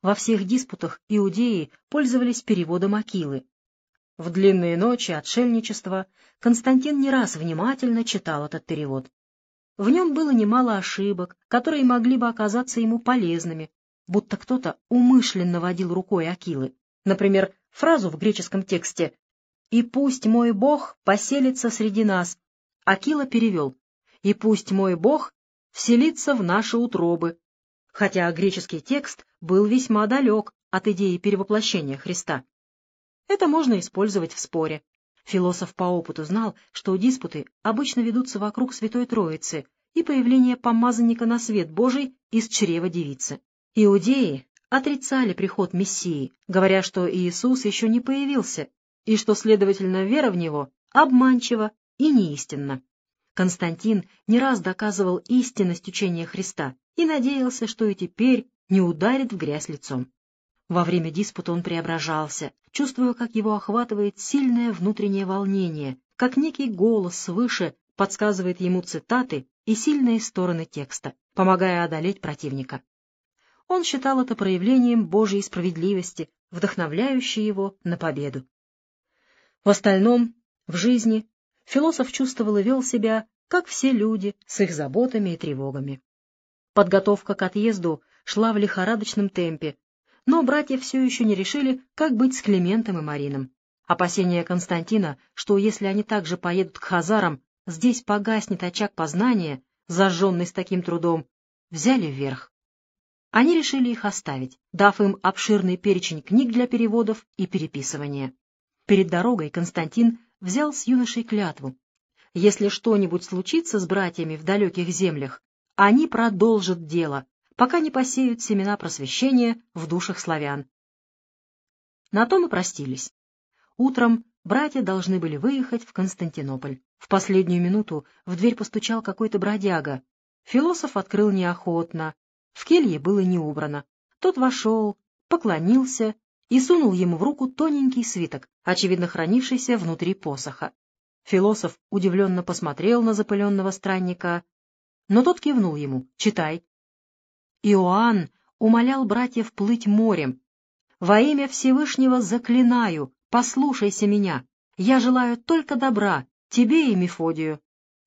Во всех диспутах иудеи пользовались переводом Акилы. В длинные ночи отшельничества Константин не раз внимательно читал этот перевод. В нем было немало ошибок, которые могли бы оказаться ему полезными, будто кто-то умышленно водил рукой Акилы. Например, фразу в греческом тексте «И пусть мой Бог поселится среди нас». Акила перевел «И пусть мой Бог вселится в наши утробы», хотя греческий текст был весьма далек от идеи перевоплощения Христа. Это можно использовать в споре. Философ по опыту знал, что диспуты обычно ведутся вокруг Святой Троицы и появления помазанника на свет Божий из чрева девицы. Иудеи отрицали приход Мессии, говоря, что Иисус еще не появился, и что, следовательно, вера в Него обманчива и неистинна. Константин не раз доказывал истинность учения Христа и надеялся, что и теперь не ударит в грязь лицом. Во время диспута он преображался, чувствуя, как его охватывает сильное внутреннее волнение, как некий голос свыше подсказывает ему цитаты и сильные стороны текста, помогая одолеть противника. Он считал это проявлением Божьей справедливости, вдохновляющей его на победу. В остальном, в жизни, философ чувствовал и вел себя, как все люди, с их заботами и тревогами. Подготовка к отъезду шла в лихорадочном темпе, но братья все еще не решили, как быть с Климентом и Марином. Опасения Константина, что если они также поедут к хазарам, здесь погаснет очаг познания, зажженный с таким трудом, взяли вверх. Они решили их оставить, дав им обширный перечень книг для переводов и переписывания. Перед дорогой Константин взял с юношей клятву. Если что-нибудь случится с братьями в далеких землях, они продолжат дело, пока не посеют семена просвещения в душах славян. На то мы простились. Утром братья должны были выехать в Константинополь. В последнюю минуту в дверь постучал какой-то бродяга. Философ открыл неохотно. В келье было не убрано. Тот вошел, поклонился и сунул ему в руку тоненький свиток, очевидно хранившийся внутри посоха. Философ удивленно посмотрел на запыленного странника, но тот кивнул ему «Читай». Иоанн умолял братьев плыть морем. «Во имя Всевышнего заклинаю, послушайся меня. Я желаю только добра тебе и Мефодию.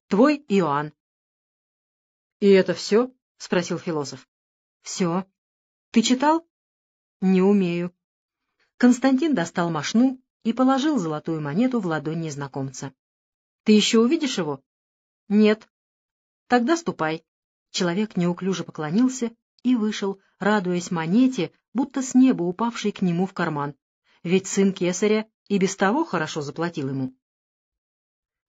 Твой Иоанн». «И это все?» — спросил философ. «Все. Ты читал?» «Не умею». Константин достал мошну и положил золотую монету в ладонь незнакомца. «Ты еще увидишь его?» «Нет». «Тогда ступай». Человек неуклюже поклонился и вышел, радуясь монете, будто с неба упавшей к нему в карман. Ведь сын кесаря и без того хорошо заплатил ему.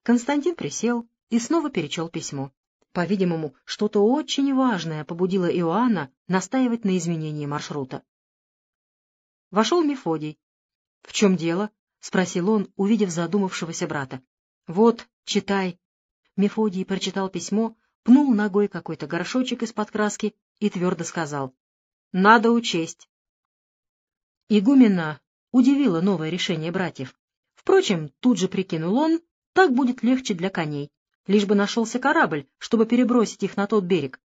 Константин присел и снова перечел письмо. По-видимому, что-то очень важное побудило Иоанна настаивать на изменении маршрута. Вошел Мефодий. — В чем дело? — спросил он, увидев задумавшегося брата. — Вот, читай. Мефодий прочитал письмо, пнул ногой какой-то горшочек из-под краски и твердо сказал. — Надо учесть. Игумена удивило новое решение братьев. Впрочем, тут же прикинул он, так будет легче для коней, лишь бы нашелся корабль, чтобы перебросить их на тот берег.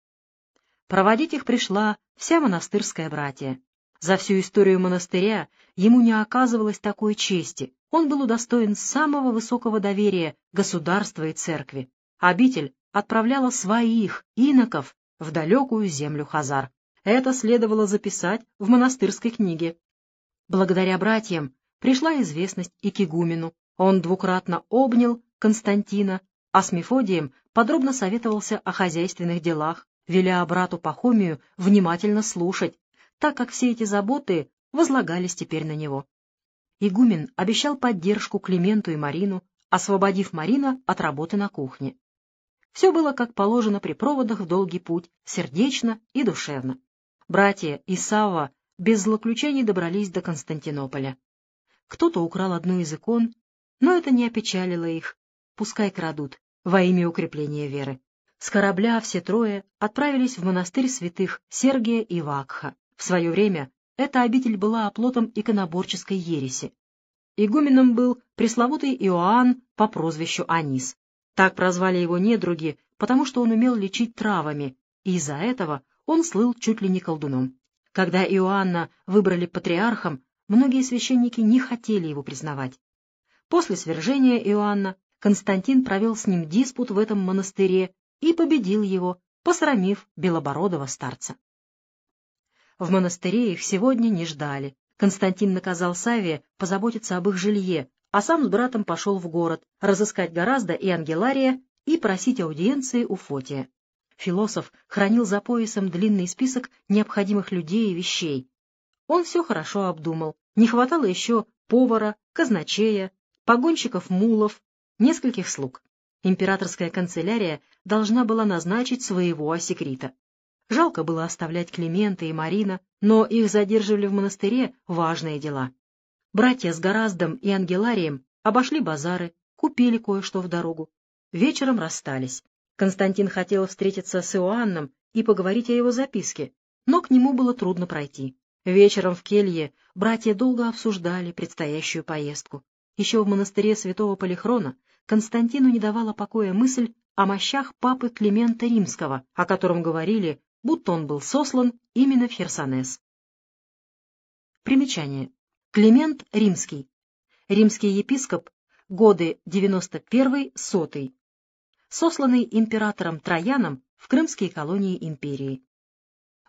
Проводить их пришла вся монастырская братья. За всю историю монастыря ему не оказывалось такой чести. Он был удостоен самого высокого доверия государства и церкви. Обитель отправляла своих, иноков, в далекую землю Хазар. Это следовало записать в монастырской книге. Благодаря братьям пришла известность и Кигумену. Он двукратно обнял Константина, а с Мефодием подробно советовался о хозяйственных делах, веля брату Пахомию внимательно слушать, так как все эти заботы возлагались теперь на него. Игумен обещал поддержку Клименту и Марину, освободив Марина от работы на кухне. Все было как положено при проводах в долгий путь, сердечно и душевно. Братья и Савва без злоключений добрались до Константинополя. Кто-то украл одну из икон, но это не опечалило их. Пускай крадут, во имя укрепления веры. С корабля все трое отправились в монастырь святых Сергия и Вакха. В свое время эта обитель была оплотом иконоборческой ереси. Игуменом был пресловутый Иоанн по прозвищу Анис. Так прозвали его недруги, потому что он умел лечить травами, и из-за этого он слыл чуть ли не колдуном. Когда Иоанна выбрали патриархом, многие священники не хотели его признавать. После свержения Иоанна Константин провел с ним диспут в этом монастыре и победил его, посрамив белобородого старца. В монастыре их сегодня не ждали. Константин наказал Саве позаботиться об их жилье, а сам с братом пошел в город, разыскать гораздо и Ангелария и просить аудиенции у Фотия. Философ хранил за поясом длинный список необходимых людей и вещей. Он все хорошо обдумал. Не хватало еще повара, казначея, погонщиков мулов, нескольких слуг. Императорская канцелярия должна была назначить своего осекрита. Жалко было оставлять Климента и Марина, но их задерживали в монастыре важные дела. Братья с Гораздом и Ангеларием обошли базары, купили кое-что в дорогу. Вечером расстались. Константин хотел встретиться с Иоанном и поговорить о его записке, но к нему было трудно пройти. Вечером в келье братья долго обсуждали предстоящую поездку. Еще в монастыре святого Полихрона Константину не давала покоя мысль о мощах папы Климента Римского, о котором говорили, будто он был сослан именно в Херсонес. Примечание. Климент Римский. Римский епископ, годы 91-100. Сосланный императором Трояном в крымские колонии империи.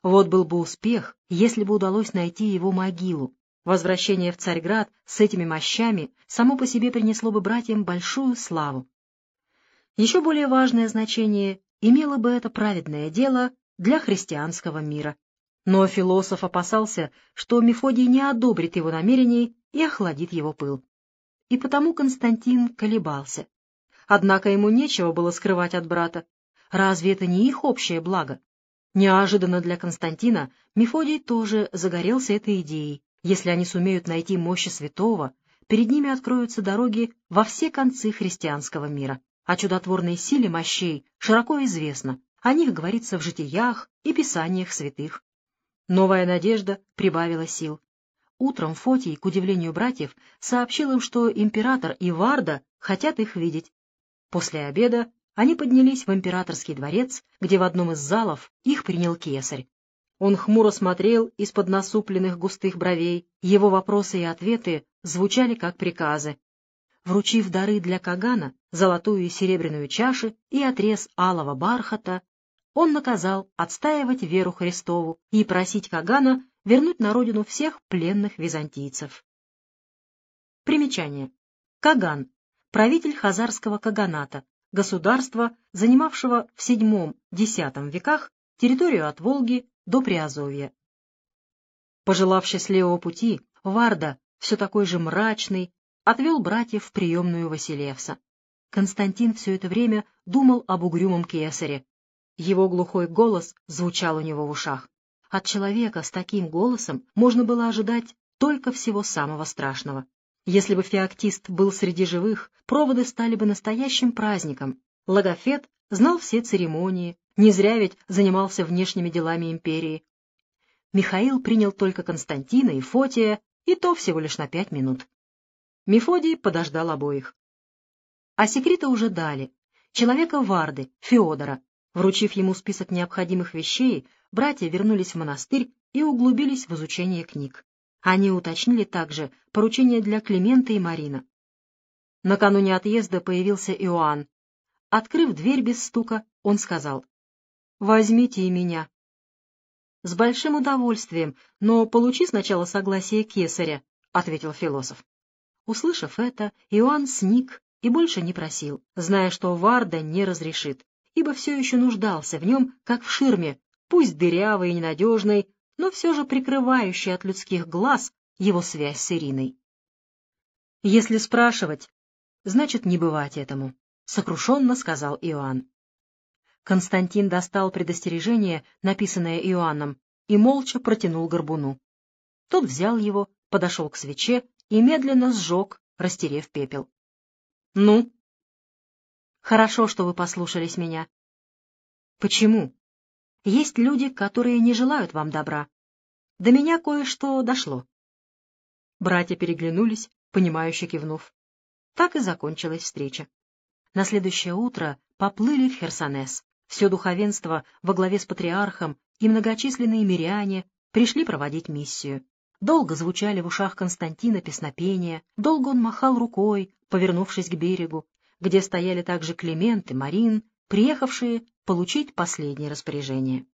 Вот был бы успех, если бы удалось найти его могилу. Возвращение в Царьград с этими мощами само по себе принесло бы братьям большую славу. Еще более важное значение имело бы это праведное дело для христианского мира. Но философ опасался, что Мефодий не одобрит его намерений и охладит его пыл. И потому Константин колебался. Однако ему нечего было скрывать от брата. Разве это не их общее благо? Неожиданно для Константина Мефодий тоже загорелся этой идеей. Если они сумеют найти мощи святого, перед ними откроются дороги во все концы христианского мира. О чудотворной силе мощей широко известно, о них говорится в житиях и писаниях святых. Новая надежда прибавила сил. Утром Фотий, к удивлению братьев, сообщил им, что император и Варда хотят их видеть. После обеда они поднялись в императорский дворец, где в одном из залов их принял кесарь. Он хмуро смотрел из-под насупленных густых бровей, его вопросы и ответы звучали как приказы. Вручив дары для Кагана, золотую и серебряную чаши и отрез алого бархата, он наказал отстаивать веру Христову и просить Кагана вернуть на родину всех пленных византийцев. Примечание. Каган — правитель хазарского каганата, государства, занимавшего в VII-X веках территорию от Волги до Приазовья. Пожелав счастливого пути, Варда, все такой же мрачный, отвел братьев в приемную Василевса. Константин все это время думал об угрюмом кесаре, его глухой голос звучал у него в ушах. От человека с таким голосом можно было ожидать только всего самого страшного. Если бы феоктист был среди живых, проводы стали бы настоящим праздником. Логофет знал все церемонии, не зря ведь занимался внешними делами империи. Михаил принял только Константина и Фотия, и то всего лишь на пять минут. Мефодий подождал обоих. А секреты уже дали. Человека Варды, Феодора, Вручив ему список необходимых вещей, братья вернулись в монастырь и углубились в изучение книг. Они уточнили также поручения для Климента и Марина. Накануне отъезда появился Иоанн. Открыв дверь без стука, он сказал, «Возьмите и меня». «С большим удовольствием, но получи сначала согласие кесаря», — ответил философ. Услышав это, Иоанн сник и больше не просил, зная, что Варда не разрешит ибо все еще нуждался в нем, как в ширме, пусть дырявой и ненадежной, но все же прикрывающей от людских глаз его связь с Ириной. «Если спрашивать, значит, не бывать этому», — сокрушенно сказал Иоанн. Константин достал предостережение, написанное Иоанном, и молча протянул горбуну. Тот взял его, подошел к свече и медленно сжег, растерев пепел. — Ну, Хорошо, что вы послушались меня. Почему? Есть люди, которые не желают вам добра. До меня кое-что дошло. Братья переглянулись, понимающе кивнув. Так и закончилась встреча. На следующее утро поплыли в Херсонес. Все духовенство во главе с патриархом и многочисленные миряне пришли проводить миссию. Долго звучали в ушах Константина песнопения, долго он махал рукой, повернувшись к берегу, где стояли также Климент и Марин, приехавшие получить последнее распоряжение.